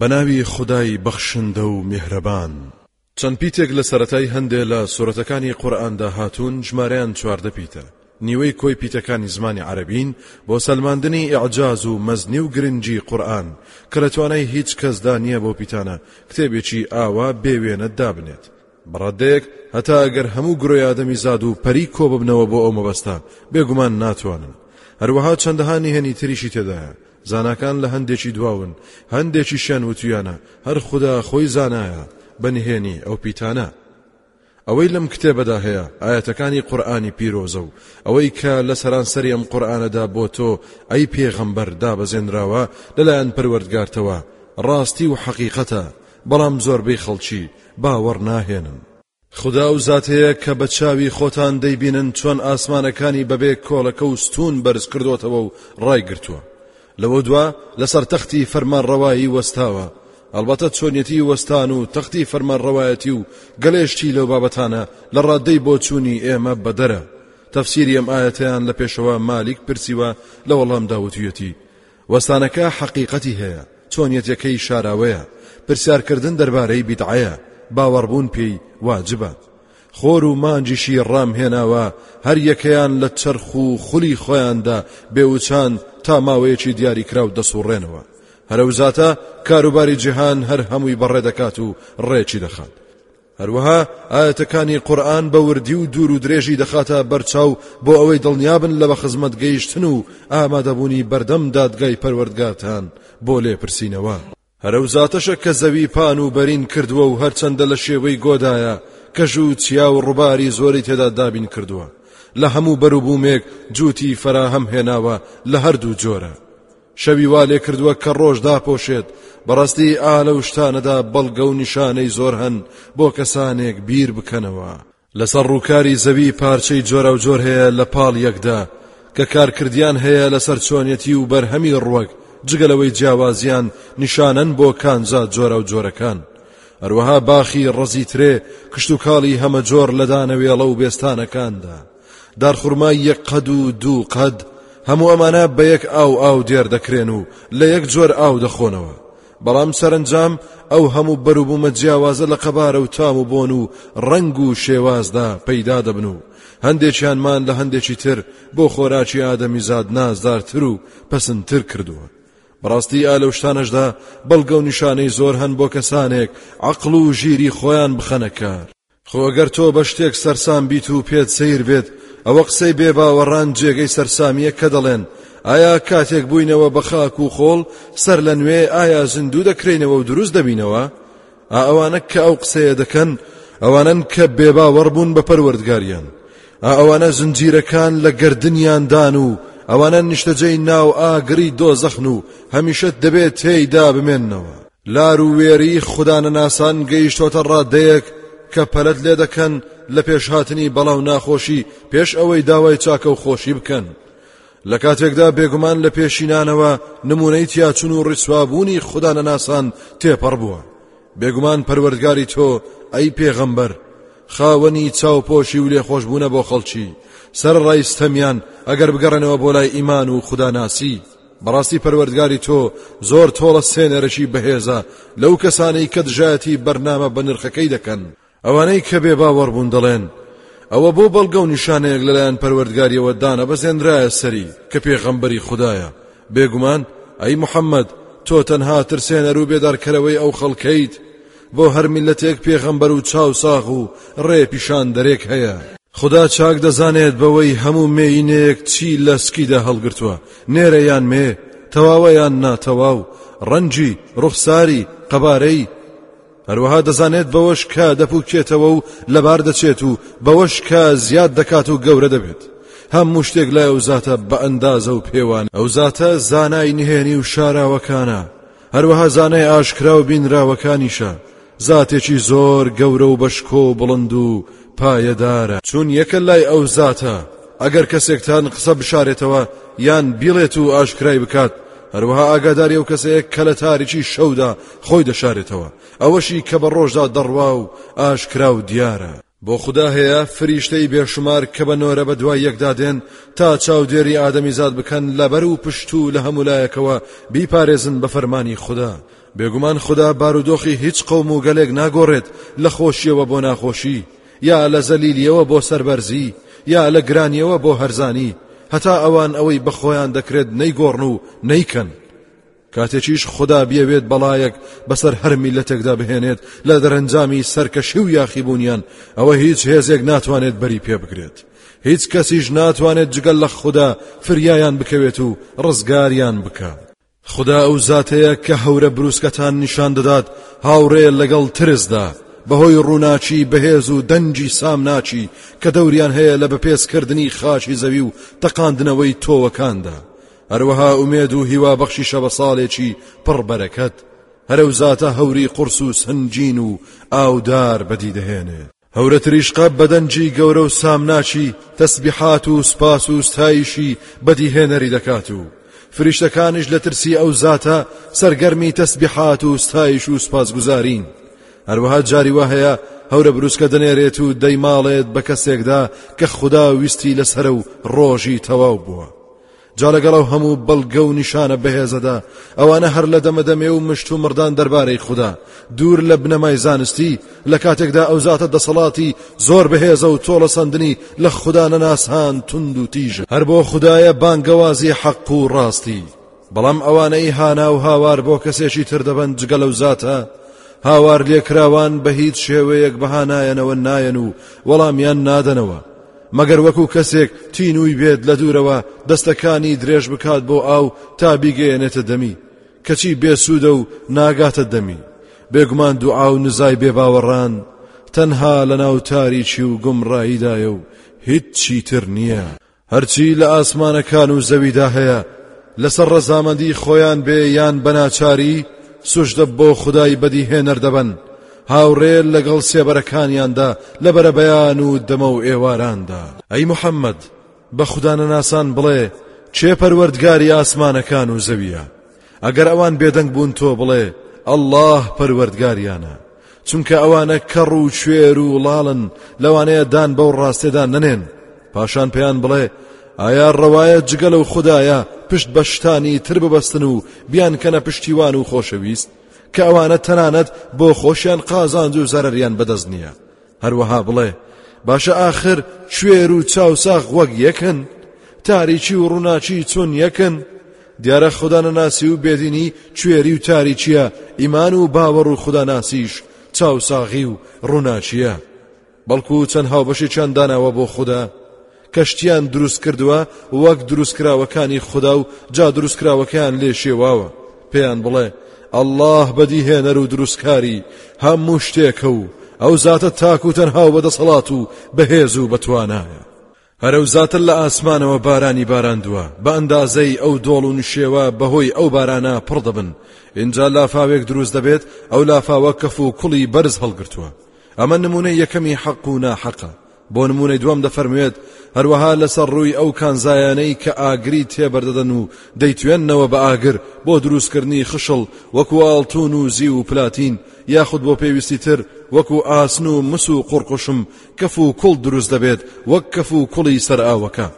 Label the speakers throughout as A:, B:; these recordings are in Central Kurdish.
A: بەناوی خودای بەخشندە و میهرەبان. چەند پیتێک لە سەرەتای هەندێ لە سورەتەکانی قورئاندا هاتوون ژمارەیان چواردە پیتە، نیوەی کۆی پیتەکانی زمانی عەرەبین بۆ سەلماندنی ئیعجاز و مەزنی و گرنگی قورئان کە لە توانای هیچ کەسدا نییە بەو پیتانە کتێبێکی ئاوا بێ وێنە دابنێت بە ڕەدەیەک هەتا ئەگەر هەموو گرۆی ئادەمیزاد و پەری کۆببنەوە بۆ ئەو مەبەستە بێگومان ناتوانن هەروەها چەندەها نهێنی تریشی تێدایە زاناکان لە هەندێکی دواون هەندێکیشیان وتویانە هەر خوددا خۆی زانایە بە نهێنی ئەو پیتانە ئەوەی لەم کتێبەدا هەیە ئاەتەکانی قورآانی پیرۆزە و ئەوەی کە لە سەرانسەری ئەم قورآانەدا بۆ تۆ ئەی پێغەمبەر دابەزێنراوە لەلایەن پەروەردگارتەوە ڕاستی و حەقیقەتە بەڵام زۆربەی خەڵکی باوەڕ ناهێنن. خودا ئەو زاتەیە کە بە چاوی خۆتان دەیبینن چۆن ئاسمانەکانی بەبێ کۆڵەکە و ستوون بەرز کردۆتەوە و ڕایگرتووە. لەوە دوا لەسەر تەختی فەرمانڕەوایی وەستاوە. ئەڵبەتە چۆنیەتی وەستان و تەختی فەرمانڕەوایەتی و گەلێ شتی لەو بابەتانە لە ڕاددەی بۆچوونی ئێمە بەدەرە. تەفسیری ئەم ئایەتەیان لە پێشەوا مالیک پرسیوە لە وەڵامدا وتویەتی، وەستانەکە حەقیقەتی هەیە، چۆنیەتەکەی شاراوەیە، پرسیارکردن دەربارەی بیدعەیە، باوەڕبوون پێی واجبە. خۆر و مانگیشی ڕام هێناوە، هەر یەکەیان لە چەرخ و خولی خۆیاندا بێوچان تا ماوەیەکی دیاریکراو دەسوڕێنەوە. هەرەوزاتە کاروباری جیهان هەر هەمووی بەڕێ دەکات و ڕێکی دەخات. هەروەها ئایەتەکانی قورئان بە وردی و دوور و درێژی دەخاتە بەرچاو بۆ ئەوەی دڵنیابن لە بە خزمەت گەیشتن و ئامادەبوونی بەردەم دادگای پەروەردگارتان بۆ لێپرسینەوە هەرەو زاتەشە کە زەوی پان و بەرین کردووە و هەرچەندە لە شێوەی گۆدایە کەژ و چیا و ڕووباری زۆری تێدا دابین کردووە لە هەموو بەروبوومێک جووتی فەراهەم هێناوە لە هەردوو جۆرە شەوی وا لێ کردووە کە ڕۆژ داپۆشێت بەڕاستی ئا لەو شتانەدا بەڵگە و نیشانەی زۆر هەن بۆ کەسانێک بیر بکەنەوە لەسەر ڕووکاری زەوی پارچەی جۆرا و جۆر هەیە لە پاڵ یەکدا کە کارکردیان هەیە لەسەر چۆنیەتی و بەرهەمی ڕوەک جگەلەوەی جیاوازیان نیشانەن بۆ کانزا جۆرا و جۆرەکان هەروەها باخی ڕزیترێ کشتتوکاڵی هەمە جۆر لە دانەوێڵە و بێستانەکاندا دارخورمای یەک قەد و دوو قەد هەموو ئەمانە بە یەک ئاو ئاو دێر دەکرێن و لە یەک جۆر ئاو دەخۆنەوە بەڵام سەرنجام ئەو هەموو بەروبوومە جیاوازە لە قەبارە و تام و بۆن و ڕنگ و شێوازدا پەیدا دەبن و هەندێکیانمان لە هەندێکی تر بۆ خۆراکی ئادەمی زاد نازدارتر و پەسنتر کردووە بەڕاستی ئا لەو شتانەشدا بەڵگە و نیشانەی زۆر هەن بۆ کەسانێک عقل و ژیری خۆیان بخەنەکار خۆ گەر تۆ بە شتێک سەرسام بیت و پێت سەیر بێت ئەوە قسەی بێ باوەڕان جێگەی سەرسامیە کە دەڵێن ئایا کاتێک بووینەوە بە خاک و خۆڵ سەر لە نوێ ئایا زیندوو دەکرینەوە و دروست دەبینەوە ئا ئەوانە کە ئەو قسەیە دەکەن ئەوانن کە بێ باوەڕ بوون بە پەروەردگاریان ئا ئەوانە زنجیرەکان لە گردنیاندان و ئەوانە نیشتەجێی ناو ئاگری دۆزەخن و هەمیشە دەبێت تێیدا بمێنەوە لار و وێری خودا نەناسان گەیشتۆتە ڕادەیەک کە پەلەت لێ دەکەن لە پێشهاتنی بەڵاو ناخۆشی پێش ئەوەی داوای چاکە و خۆشی بکەن لە کاتێکدا بێگومان لە پێشینانەوە نمونەی تیاچون و ڕیسوابوونی خدا نەناسان تێپەڕ بووە بێگومان پەروەردگاری تۆ ئەی پێغەمبەر خاوەنی چاوپۆشی و لێخۆشببوونە بۆ خەڵکی سەر ڕایستەمیان ئەگەر بگەڕێنەوە بۆ لای ئیمان و خوداناسی بەڕاستی پەروەردگاری تۆ زۆر تۆڵە سێنەرەکی بەهێزە لەو کەسانەی کە دژایەتی بەرنامە بە نرخەکەی دەکەن ئەوانەی کە بێ باوەڕبوون دەڵێن ئەوە بۆ بەڵگە و نیشانەیەک لەلایەن پەروەردگاریەوە دانە بەزێنرایە سەری کە پێغەمبەری خدایە بێگومان ئەی محەممەد تۆ تەنها ترسێنەر و بێدارکەرەوەی ئەو خەڵکەیت بۆ هەر میللەتێک پێغەمبەر و چاوساغ و ڕێ پیشان دەرێک هەیە. خودا چاک دەزانێت بەوەی هەموو مێیینەیەک چی لە سکیدا هەڵگرتووە، نێرە یان مێ، تەواوە یان ناتەواو، ڕەنگی، ڕوخساری، قەبارەی، هەروەها دەزانێت بەوەش کە دەپوکێتەوە و لەبار دەچێت و بەوەش کە زیاد دەکات و گەورە دەبێت. هەموو شتێک لای ئەو زاتە بە ئەندازە و پێوانە. ئەو زاتە زانای نهێنی و شاراوەکانە. هەروەها زانای ئاشکرا و بینراوەکانیشە، زاتێکی زۆر گەورە و بەشکۆ و بڵند و پایەدارە، چون یەکە لای ئەو زاتە ئەگەر کەسێکتان قسە بشارێتەوە یان بیڵێت و ئاشکرای بکات، هەروەها ئاگاداری ئەو کەسەیە کە لە تاریکی شەودا خۆی دەشارێتەوە، ئەوەشی کە بە ڕۆژدا دەڕوا و ئاشکرا و دیارە. بۆ خودا هەیە فریشتەی بێشومار کە بە نۆرە بە دوای یەکدا دێن تا چاودێری ئادەمیزاد بکەن لە بەر و پشت و لە هەموو لایەکەوە بیپارێزن بە فەرمانی خودا بێگومان خودا بارودۆخی هیچ قەوم و گەلێک ناگۆڕێت لە خۆشیەوە بۆ ناخۆشی یا لە زەلیلیەوە بۆ سەربەرزی یا لە گرانیەوە بۆ هەرزانی هەتا ئەوان ئەوەی بەخۆیان دەکرێت نەیگۆڕن و نەیکەن کاتێکیش خودا بیەوێت بەڵایەک بەسەر هەر میلەتێکدا بهێنێت لە دەرەنجامی سەرکەشی و یاخیبوونیان ئەوە هیچ هێزێک ناتوانێت بەری پێ بگرێت هیچ کەسیش ناتوانێت جگەل لە خوددا فریایان بکەوێت و ڕزگاریان بکات خدا ئەو زاتەیە کە هەورە بروسکەتان نیشان دەدات هاوڕێ لەگەڵ ترسدا بەهۆی ڕووناچی بەهێز و دەنجی سامناچی کە دەوریان هەیە لە بەپێسکردنی خاشی زەوی و تەقاندنەوەی تۆوەکاندا هەروەها ئومێد و هیوا بەخشیشە بە ساڵێکی پڕ بەرەکەت هەرەوزاتە هەوری قڕس و سنجین و ئاودار بەدی دەهێنێت هەورە تریشقە بەدەنجی گەورە و سامناچی تەسبیحات و سپاس و ستایشی بەدیهێنەری دەکات و فریشتەکانیش لە ترسی ئەو زاتە سەرگەرمی تەسبیحات و ستایش و سپاسگوزارین هەروەها جاری وا هەیە هەورە بروسکە دەنێرێت و دەیماڵێت بە کەسێکدا کە خوددا ویستی لەسرە و ڕۆژی تەواو بووە جا لەگەڵ ئەو هەموو بەڵگە و نیشانە بەهێزەدا ئەوانە هەر لە دەمەدەمێ و مشت و مڕدان دەربارەی خوددا دوور لە بنەمای زانستی لە کاتێکدا ئەو زاتە دەسەڵاتی زۆر بەهێزە و تۆڵە سندنی لە خوددا نەناسان تونند و تیژە هەر بۆ خدایە بانگەوازی حەق و ڕاستی بەڵام ئەوانەی هانا و هاوار بۆ کەسێکی تر دەبەن جگە لەو زاتە هاوار لێکراوان بە هیچ شێوەیەک بەهانایەنەوە نایەن و وەڵامیان نادەنەوە مەگەر وەکو کەسێک تینووی بێت لە دوورەوە دەستەکانی درێژ بکات بۆ ئاو تا بیگەیەنێتە دەمی کەچی بێسوودە و ناگاتە دەمی بێگومان دوعا و نزای بێباوەڕان تەنها لە ناو تاریکی و گومڕاییدایە و هیچ چیتر نییە هەرچی لە ئاسمانەکان و زەویدا هەیە لەسەر ڕەزامەندی خۆیان بێ یان بەناچاری سوژدە بۆ خدای بەدیهێنەر دەبەن هاوڕێ لەگەڵ سێبەرەکانیاندا لە بەرەبەیان و دەمە و ئێواراندا ئەی محەممەد بە خوددانەناسان بڵێ چێ پەروەردگاری ئاسمانەکان و زەویە ئەگەر ئەوان بێدەنگ بوون تۆ بڵێ ئەلله پەروەردگاریانە چونکە ئەوانە کەڕ و شوێر و ڵاڵن لەوانەیە دان بەو ڕاستێدا نەنێن پاشان پێیان بڵێ ئایا ڕەوایە جگە لەو خدایە پشت بە شتانی تر ببەستن و بیان کەنە پشتیوان و خۆشەویست کە ئەوانە تەنانەت بۆ خۆشیان قازانج و زەرەریان بەدەست نییە هەروەها بڵێ باشە ئاخر کوێر و چاوساخ وەک یەکن تاریکی و ڕووناچی چۆن یەکن دیارە خوددانەناسی و بێدینی کوێری و تاریکیە ئیمان و باوەڕ و خوداناسیش چاوساغی و ڕووناچیە بەڵکو چەند هاوبەشێکیان داناوە بۆ خودا کەشتیان دروست کردووە وەک دروستکراوەکانی خودا و جا دروستکراوەکەیان لێ شێواوە پێیان بڵێ ئەلله بەدیهێنەر و دروستکاری هەموو شتێکە و ئەو زاتە تاک و تەنها و بەدەسەڵات و بەهێز و بەتوانایە هەرەو زاتر لە ئاسمانەوە بارانی باراندووە، بە ئەندازەی ئەو دۆڵ و نشێوە بەهۆی ئەو بارانە پڕ دەبن، ئینجا لافاوێک دروست دەبێت، ئەو لافاوە کەف و کوڵی بەرز هەڵگرتووە. ئەمە نموونەی یەکەمی حەق و ناحەقە. بۆ نموونەی دووەم دەفەرموێت، هەروەها لەسەر ڕووی ئەو کانزایانەی کە ئاگری تێبەردەدەن و دەیتوێننەوە بە ئاگر بۆ دروستکردنی خشڵ وەکو ئاڵتوون و زیو و پلاتین یاخود بۆ پێویستی تر وەکو ئاسن و مس و قوڕقوشم کف و کوڵ دروست دەبێت وەک کف و کوڵی سەر ئاوەکە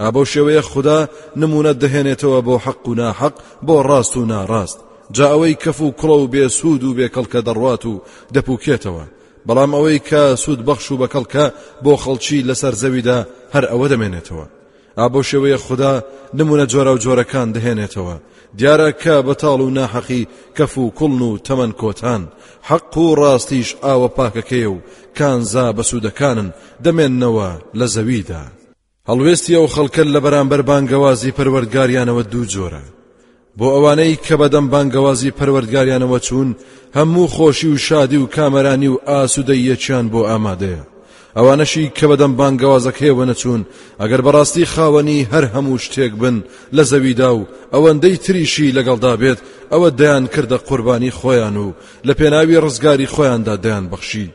A: ئابەو شێوەیە خودا نمونە دەهێنێتەوە بۆ حەق و ناحەق بۆ ڕاست و ناڕاست جا ئەوەی کەف و کوڵە و بێ سوود و بێ کەڵکە دەڕوات و دەپوکێتەوە بەڵام ئەوەی کە سوود بەخش و بەکەڵکە بۆ خەڵکی لەسەر زەویدا هەر ئەوە دەمێنێتەوە ئا بەو شێوەیە خودا نمونە جۆراوجۆرەکان دەهێنێتەوە دیارە کە بەتاڵ و ناحەقی کەف و کوڵن و تەمەن کۆتان حەق و ڕاستیش ئاوە پاکەکەی و کانزا بەسوودەکانن دەمێننەوە لە زەویدا هەڵوێستی ئەو خەڵکە لە بەرامبەر بانگەوازی پەروەردگاریانەوە دوو جۆرە بۆ ئەوانەی کە بەدەم بانگەوازی پەروەردگاریانەوە چوون هەموو خۆشی و شادی و کامەرانی و ئاسوودەیەکیان بۆ ئامادەیە ئەوانەشی کە بەدەم بانگەوازەکەیەوە نەچوون ئەگەر بەڕاستی خاوەنی هەر هەموو شتێک بن لە زەویدا و ئەوەندەی تریشی لەگەڵدا بێت ئەوە دەیان کردە قوربانی خۆیان و لە پێناوی ڕزگاری خۆیاندا دەیان بەخشی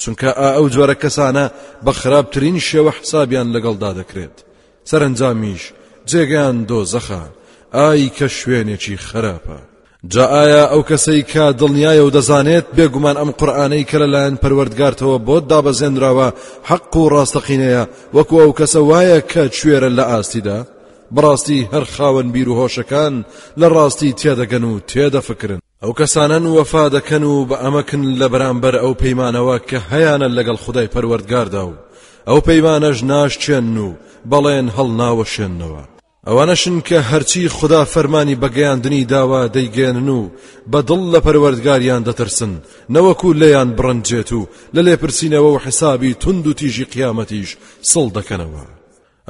A: چونکە ئا ئەو جۆرە کەسانە بە خراپترین شێوە حسابیان لەگەڵدا دەکرێت سەرەنجامیش جێگەیان دۆزەخە، ئای کە شوێنێکی خراپە. جا ئایا ئەو کەسەی کە دڵنیایە و دەزانێت بێگومان ئەم قورئانەی کە لەلایەن پەروەردگارتەوە بۆت دابەزێنراوە حەق و ڕاستەقینەیە وەکو ئەو کەسە وایە کە کوێرە لە ئاستیدا؟ بەڕاستی هەر خاوەن بیر و هۆشەکان لە ڕاستی تێدەگەن و تێدەفکرن. ئەو کەسانەن وەفا دەکەن و بە ئەمەکن لە بەرامبەر ئەو پەیمانەوە کە هەیانە لەگەڵ خدای پەروەردگاردا و ئەو پەیمانەش ناشچێن و بەڵێن هەڵناوەشێنەوە ئەوانەشن کە هەرچی خدا فەرمانی بەگەیاندنی داوا دەیگەێنن و بە دڵ لە پەروەردگاریان دەترسن نەوەکو لێیان بڕنجێت و لە لێپرسینەوە و حسابی تونند و تیژی قیامەتیش سڵ دەکەنەوە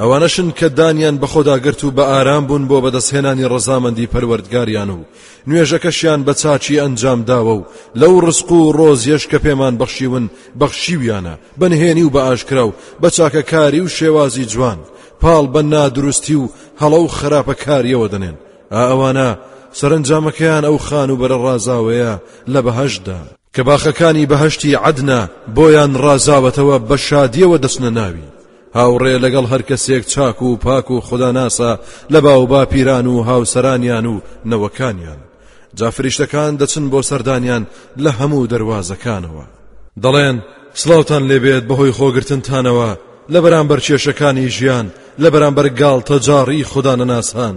A: ئەوانەشن کە دانیان بەخۆدا گرت و بە ئارام بوون بۆ بەدەستهێنانی ڕەزامەندی پەروەردگاریان و نوێژەکەشیان بە چاچی ئەنجام داوە و لەو ڕسق و ڕۆزیەش کە پێمان بەخشیون بەخشیویانە بەنهێنی و بە ئاشکرا و بە چاکەکاری و شێوازی جوان پاڵ بە نادروستی و هەڵە و خراپە کاریەوە دەنێن ئەوانە سەرنجامەکەیان ئەو خان و بەرە ڕازاوەیە لە بەهشدا کە باخەکانی بەهەشتی عەدنە بۆیان ڕازاوەتەوە بە شادیەوە دەچنە ناوی هاوڕێ لەگەڵ هەرکەسێک چاک و پاک و خوداناسە لە باو باپیران و هاوسەرانیان و نەوەکانیان جا فریشتەکان دەچن بۆ سەردانیان لە هەموو دەواازەکانەوە دەڵێن سلااوان لێبێت بەهۆی خۆگرتنتانەوە لە بەرامبەر کێشەکانی ژیان لە بەرامبەر گاڵتە جاڕی خوددا نەناسان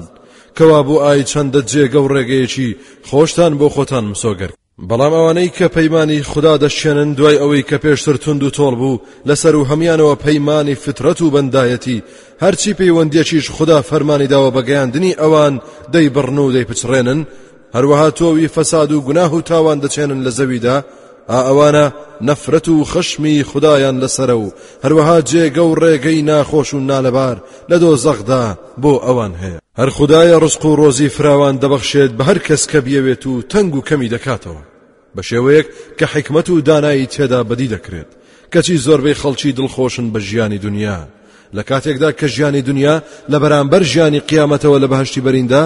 A: کەوا بۆ ئای چەندە جێگە و ڕێگەیەکی خۆشتان بۆ خۆتان مسۆگەرد بەڵام ئەوانەی کە پەیمانی خودا دەشکێنن دوای ئەوەی کە پێشتر توند و تۆڵ بوو لەسەر و هەمیانەوە پەیمانی فترەت و بەندایەتی هەرچی پەیوەندیەکیش خدا فەرمانی داوە بەگەیاندنی ئەوان دەیبڕن و دەیپچڕێنن هەروەها تۆوی فەساد و گوناه و تاوان دەچێنن لە زەویدا ئەوانە نەفرەت و خشمی خدایان لەسرە و هەروەها جێگە و ڕێگەی ناخۆش و نالەبار لە دۆزەخدا بۆ ئەوان هەیە هەر خودایە ڕزق و ڕۆزی فراوان دەبەخشێت بە هەر کەس کە بیەوێت و تەنگ و کەمی دەکاتەوە بە شێوەیەک کە حکمت و دانایی تێدا بەدی دەکرێت کەچی زۆربەی خەڵکی دڵخۆشن بە ژیانی دنیا لە کاتێکدا کە ژیانی دنیا لە بەرامبەر ژیانی قیامەتەوە لە بەهشتی بەریندا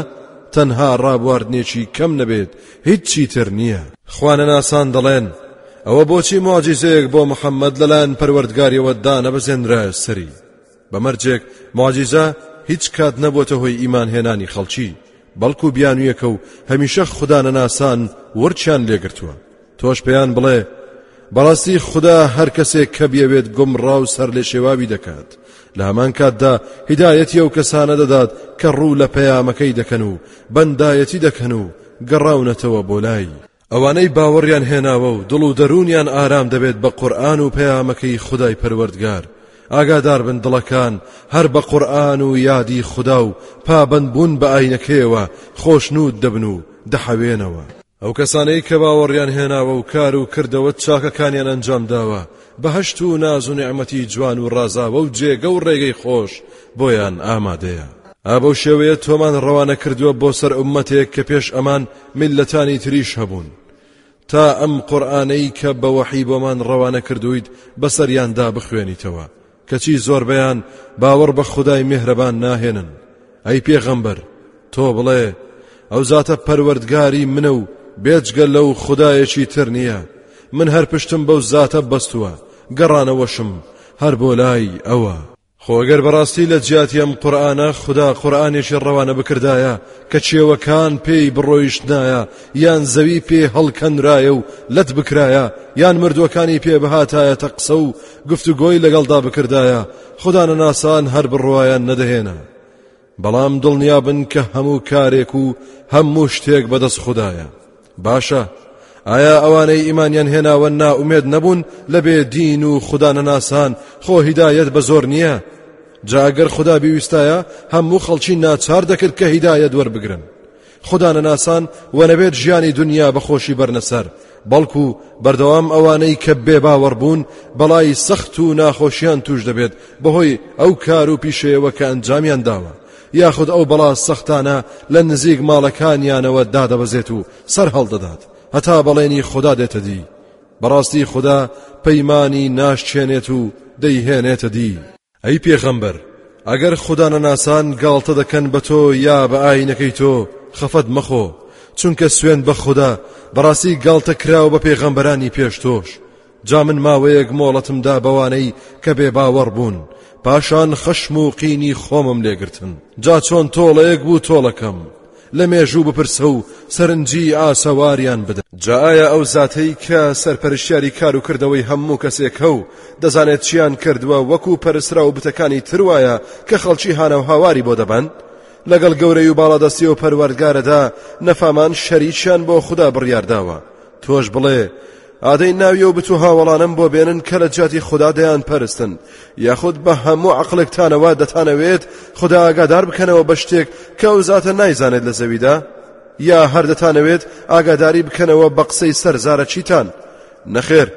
A: تەنها ڕابواردنێکی کەم نەبێت هیچی تر نییە. خوانەناسان دەڵێن، ئەوە بۆچی موعجیزەیەک بۆ محەممەد لەلایەن پەروەردگاریەوە دانەبەزێنرایە سەری؟ بە مەرجێک موعجیزە هیچ کات نەبووەتە هۆی ئیمانهێنانی خەڵکی، بەڵکو بیانوویەکە و هەمیشە خودانەناسان ورچیان لێگرتووە. تۆش پێیان بڵێ، بەڕاستی خودا هەر کەسێک کە بیەوێت گومڕا و سەرلێشێواوی دەکات، لە هەمان کاتدا هیدایەتی ئەو کەسانە دەدات کە ڕوو لە پەیامەکەی دەکەن و بەندایەتی دەکەن و گەڕاونەتەوە بۆ لای ئەوانەی باوەڕیان هێناوە و دڵ و دەروونیان ئارام دەبێت بە قورآن و پەیامەکەی خدای پەروەردگار ئاگادار بن دڵەکان هەر بە قورآن و یادی خدا و پابەندبوون بە ئاینەکەیەوە خۆشنود دەبن و دەحەوێنەوە ئەو کەسانەی کە باوەڕیان هێناوە و کار و کردەوە چاکەکانیان ئەنجام داوە بەهەشت و ناز و نیعمەتی جوان و ڕازاوە و جێگە و ڕێگەی خۆش بۆیان ئامادەیە. ئا بەو شێوەیە تۆمان ڕەوانە کردووە بۆ سەر ئوممەتێک کە پێش ئەمان میللەتانی تریش هەبوون، تا ئەم قورئانەی کە بە وەحی بۆمان ڕەوانە کردوویت بەسەریاندا بخوێنیتەوە، کەچی زۆربەیان باوەڕ بە خودای میهرەبان ناهێنن. ئەی پێغەمبەر تۆ بڵێ ئەو زاتە پەروەردگاری منە و بێجگە لەو خدایەکی تر نییە من هەر پشتم بەو زاتە بەستووە گەڕانەوەشم هەر بۆ لای ئەوە خۆگەر بەڕاستی لە جیاتی ئەم قورآانە خدا قورآانێکی ڕەوانە بکردایە کە چێوەکان پێی بڕۆیشتنایە یان زەوی پێ هەڵکەنرایە و لەت بکرایە یان مردووەکانی پێ بهاتایە تە قسە و گفتوگۆی لەگەڵدا بکردایە خودانەناسان هەر بڕوایان نەدەهێنا بەڵام دڵنیابن کە هەموو کارێک و هەموو شتێک بەدەست خوددایە باشە ئایا ئەوانەی ئیمانیان هێناوە ناومێت نەبوون لە بێ دین و خودانەناسان خۆ هیدایەت بە زۆر نییە جاگەر خدا بیویستایە هەموو خەڵکی ناچار دەکرد کە هیدایەت وەربگرن خودا نەناسان و نەبێت ژیانی دنیا بەخۆشی بەرنەسەر بەڵکو بەردەوام ئەوانەی کە بێ باوەڕ بوون بەڵای سەخت و ناخۆشیان توش دەبێت بەهۆی ئەو کار و پیشەیەوە کە ئەنجامیان داوە یاخود ئەو بەڵا سەختانە لە نزیک ماڵەکانیانەوە دادەبەزێت و سەر هەڵدەدات هەتا بەڵێنی خوددا دێتە دی بەڕاستی خوددا پەیمانی ناشچێنێت و دەیهێنێتە دی ئەی پێغەمبەر ئەگەر خودانەناسان گاڵتە دەکەن بە تۆ یا بە ئاینەکەی تۆ خەفەت مەخۆ چونکە سوێن بە خودا بەڕاستی گاڵتە کراوە بە پێغەمبەرانی پێش تۆش جا من ماوەیەک مۆڵەتم دا بەوانەی کە بێ باوەڕ بوون پاشان خەشم و قینی خۆمم لێگرتن جا چۆن تۆڵەیەک بوو تۆڵەکەم لە مێژوو بپرسە و سەرنجی ئاسەواریان بدە. جا ئایا ئەو زاتەی کە سەرپەرشتیاری کار و کردەوەی هەموو کەسێکە و دەزانێت چییان کردووە وەکوو پەرستراو بتەکانی تر وایە کە خەڵکی هانا و هاواری بۆ دەبەن؟ لەگەڵ گەورەی و باڵادەستی و پەروەردگارەدا نەفامان شەریکیان بۆ خودا بڕیار داوە. تۆش بڵێ، ئادەی ناوی و بتو هاوەڵانم بۆ بێنن کە لە جیاتی خدا دەیان پەرستن یاخود بە هەموو عقلێکتانەوە دەتانەوێت خدا ئاگادار بکەنەوە بە شتێک کە ئەو زاتە نایزانێت لە زەویدا یا هەر دەتانەوێت ئاگاداری بکەنەوە بە قسەی سەرزارە چیتان نەخێر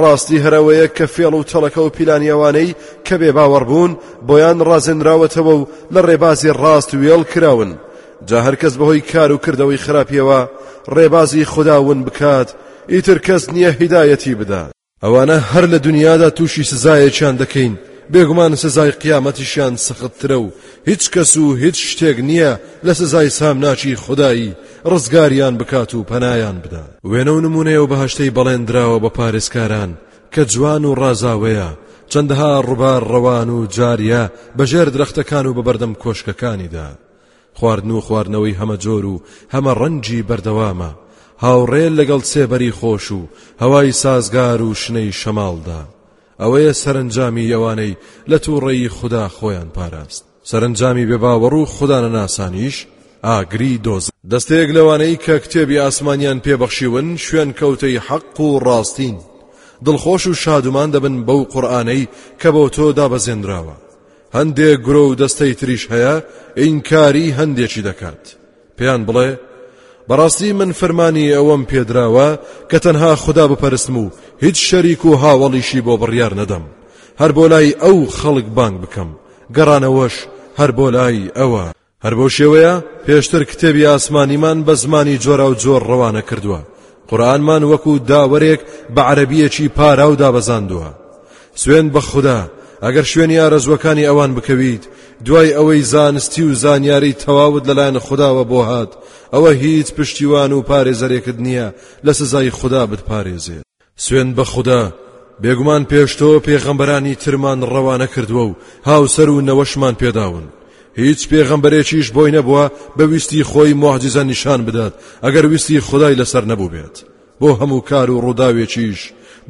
A: ڕاستی هەرەوەیە کە فێڵ و تەڵەکە و پیلانیەوانەی کە بێ باوەڕبوون بۆیان ڕازێنراوەتەوە و لە ڕێبازی ڕاست وێڵ کراون جا هەرکەس بەهۆی کار و کردەوەی خراپیەوە ڕێبازی خودا ون بکات ئیتر کەس نییە هیدایەتی بدات ئەوانە هەر لە دنیادا تووشی سزایەکیان دەکەین بێگومان سزای قیامەتیشیان سەختترە و هیچ کەس و هیچ شتێک نییە لە سزای سامناکی خودایی ڕزگاریان بکات و پەنایان بدا وێنە و نمونەیە و بەهشتەی بەڵێندراوە بە پارێزکاران کە جوان و ڕازاوەیە چەندەها ڕوبار ڕەوان و جاریە بەژێر درەختەکان و بەبەردەم کۆشکەکانیدا خواردن و خواردنەوەی هەمەجۆر و هەمە ڕەنگی بەردەوامە هاوڕێ لەگەڵ سێبەری خۆش و هەوای سازگار و شنەی شەماڵدا ئەوەیە سەرنجامی ئەوانەی لە تووڕەیی خوددا خۆیان پاراست سەرنجامی بێباوەڕ و خوددانە ناسانیش ئاگری دۆز دەستەیەک لەوانەی کە کتێبی ئاسمانیان پێبەخشیون شوێن کەوتەی حەق و ڕاستین دڵخۆش و شادومان دەبن بەو قورآانەی کە بۆ تۆ دابەزێنراوە هەندێ گرۆ و دەستەی تریش هەیە ئینکاری هەندێکی دەکات پێیان بڵێ بەڕاستی من فەرمانی ئەوەم پێدراوە کە تەنها خوددا بپەرستم و هیچ شەریک و هاوەڵیشی بۆ بڕیار نەدەم هەر بۆ لای ئەو خەڵک بانگ بکەم گەڕانەوەش هەر بۆ لای ئەوە هەر بەو شێوەیە پێشتر کتێبی ئاسمانیمان بە زمانی جۆراوجۆر ڕەوانە کردووە قورآنمان وەکو داوەرێک بە عەرەبیەکی پاراو دابەزاندووە سوێن بە خوددا ئەگەر شوێنی ئارەزوەکانی ئەوان بکەویت دوای ئەوەی زانستی و زانیاری تەواوت لەلایەن خداوە بۆ هات ئەوە هیچ پشتیوان و پارێزەرێکت نییە لە سزای خوددا بتپارێزێت سوێند بە خودا، بێگومان پێش تۆ پێغەمبەرانی ترمان ڕەوانە کردووە و هاوسەر و نەوەشمان پێداون. هیچ پێغەمبەرێکیش بۆی نەبووە بە ویستی خۆی معجزە نیشان بدات ئەگەر ویستی خدای لەسەر نەبوو بێت بۆ هەموو کار و ڕووداوێکیش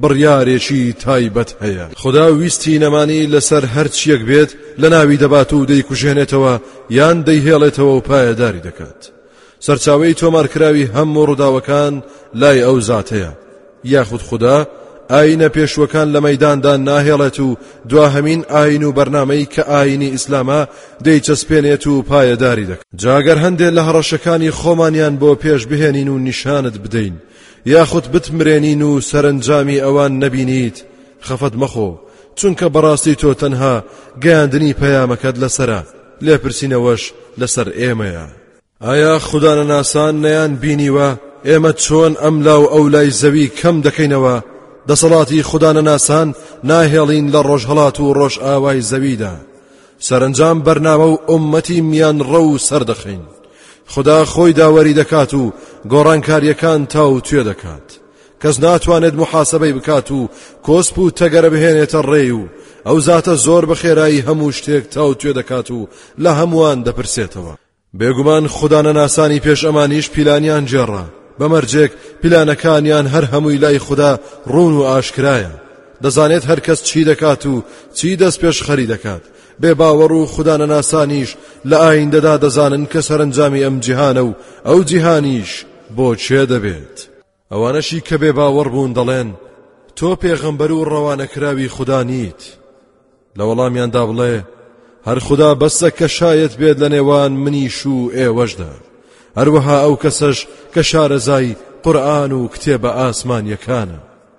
A: بڕیارێکی تایبەت هەیە خدا ویستی نەمانی لەسەر هەرچیەک بێت لە ناوی دەبات و دەیکوژێنێتەوە یان دەیهێڵێتەوە و پایەداری دەکات سەرچاوەی تۆمارکراوی هەم و ڕووداوەکان لای ئەو زاتەیە یاخود خوددا ئاینە پێشوەکان لە مەداندا ناهێڵێت و دواهمین ئاین و بەرنمەی کە ئاینی ئیسلامە دەیچەسپێنێت و پایەداری دەکە جاگەر هەندێ لە هەڕەشەکانی خۆمانیان بۆ پێش بهێنین و نیشانت بدەین یاخود بتمرێنین و سەرنجامی ئەوان نەبینیت خەفەت مەخۆ چونکە بەڕاستی تۆ تەنها گەیاندنی پەیامەکەت لەسرە لێپرسینەوەش لەسەر ئێمەیە ئایا خودانەناسان نەیان بینیوە ئێمە چۆن ئەم لاو ئەو لای زەوی کەم دەکەینەوە دەسەڵاتی خودانەناسان ناهێڵین لە ڕۆژهڵات و ڕۆژ ئاوای زەویدا سەرنجام بەرنامە و ئۆمەتی میان ڕە و سەردەخەین خدا خۆی داوەری دەکات و گۆڕانکاریەکان تاو توێ دەکات کەس ناتوانێت محاسبەی بکات و کۆسپ و تەگەرە بهێنێتە ڕێ و ئەو زاتە زۆر بە خێرایی هەموو شتێک تاو توێ دەکات و لە هەمووان دەپرسێتەوە بێگومان خوددانە ناسانی پێش ئەمانیش پیلانیان جێڕا بەمەرجێک پیلانەکانیان هەر هەمووی لای خوددا ڕوون و ئاشکرایە دەزانێت هەرکەس چی دەکات و چی دەست پێش خەری دەکات بێ باوەڕ و خوددانە ناسانیش لە ئایندەدا دەزانن کە سەرنجامی ئەم جیهانە و ئەو جیهانیش بۆ چێ دەبێت. ئەوانەشی کە بێ باوەڕ بوون دەڵێن تۆ پێغەمبەر و ڕەوانەکراوی خوددا نیت لە وەڵامیاندا بڵێ هەر خوددا بەسە کە شایەت بێت لە نێوان منیش و ئێوەشدا هەروەها ئەو کەسەش کە شارەزای قورآن و کتێبە ئاسمانیەکانە